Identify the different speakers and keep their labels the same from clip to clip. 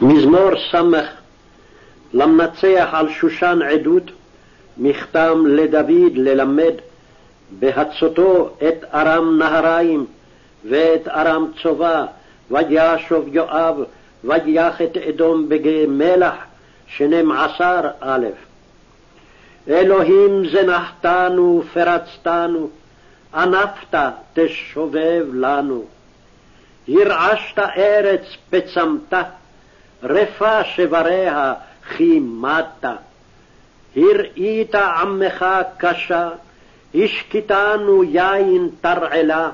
Speaker 1: מזמור ס' למנצח על שושן עדות, מכתם לדוד ללמד, בהצותו את ארם נהריים ואת ארם צובה, וישוב יואב, ויח את אדום בגיא מלח, שנים עשר א'. אלוהים זנחתנו, פרצתנו, ענפת תשובב לנו. הרעשת ארץ פצמת, רפה שבריה כימדת. הראית עמך קשה, השקיטנו יין תרעלה.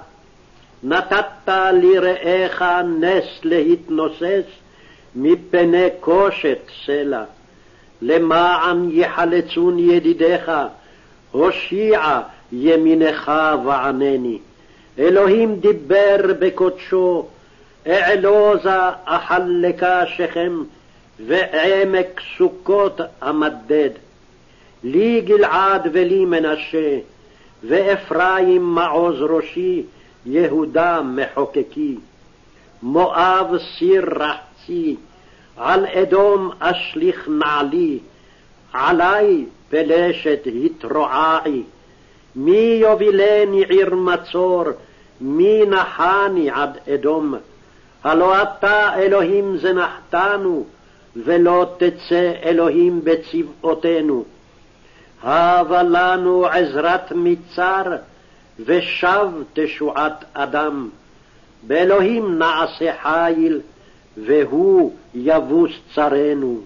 Speaker 1: נתת לרעך נס להתנוסס, מפני קושת סלע. למען יחלצון ידידיך, הושיע ימינך וענני. אלוהים דיבר בקודשו, אעלוזה אחלקה שכם, ועמק סוכות אמדד. לי גלעד ולי מנשה, ואפרים מעוז ראשי, יהודה מחוקקי. מואב סיר רחצי, על אדום אשליך נעלי, עלי פלשת התרועעי. מי יובילני עיר מצור, מי נחני עד אדום? הלא אתה אלוהים זנחתנו, ולא תצא אלוהים בצבאותינו. הבה לנו עזרת מצר, ושב תשועת אדם. באלוהים נעשה חיל, והוא יבוס צרינו.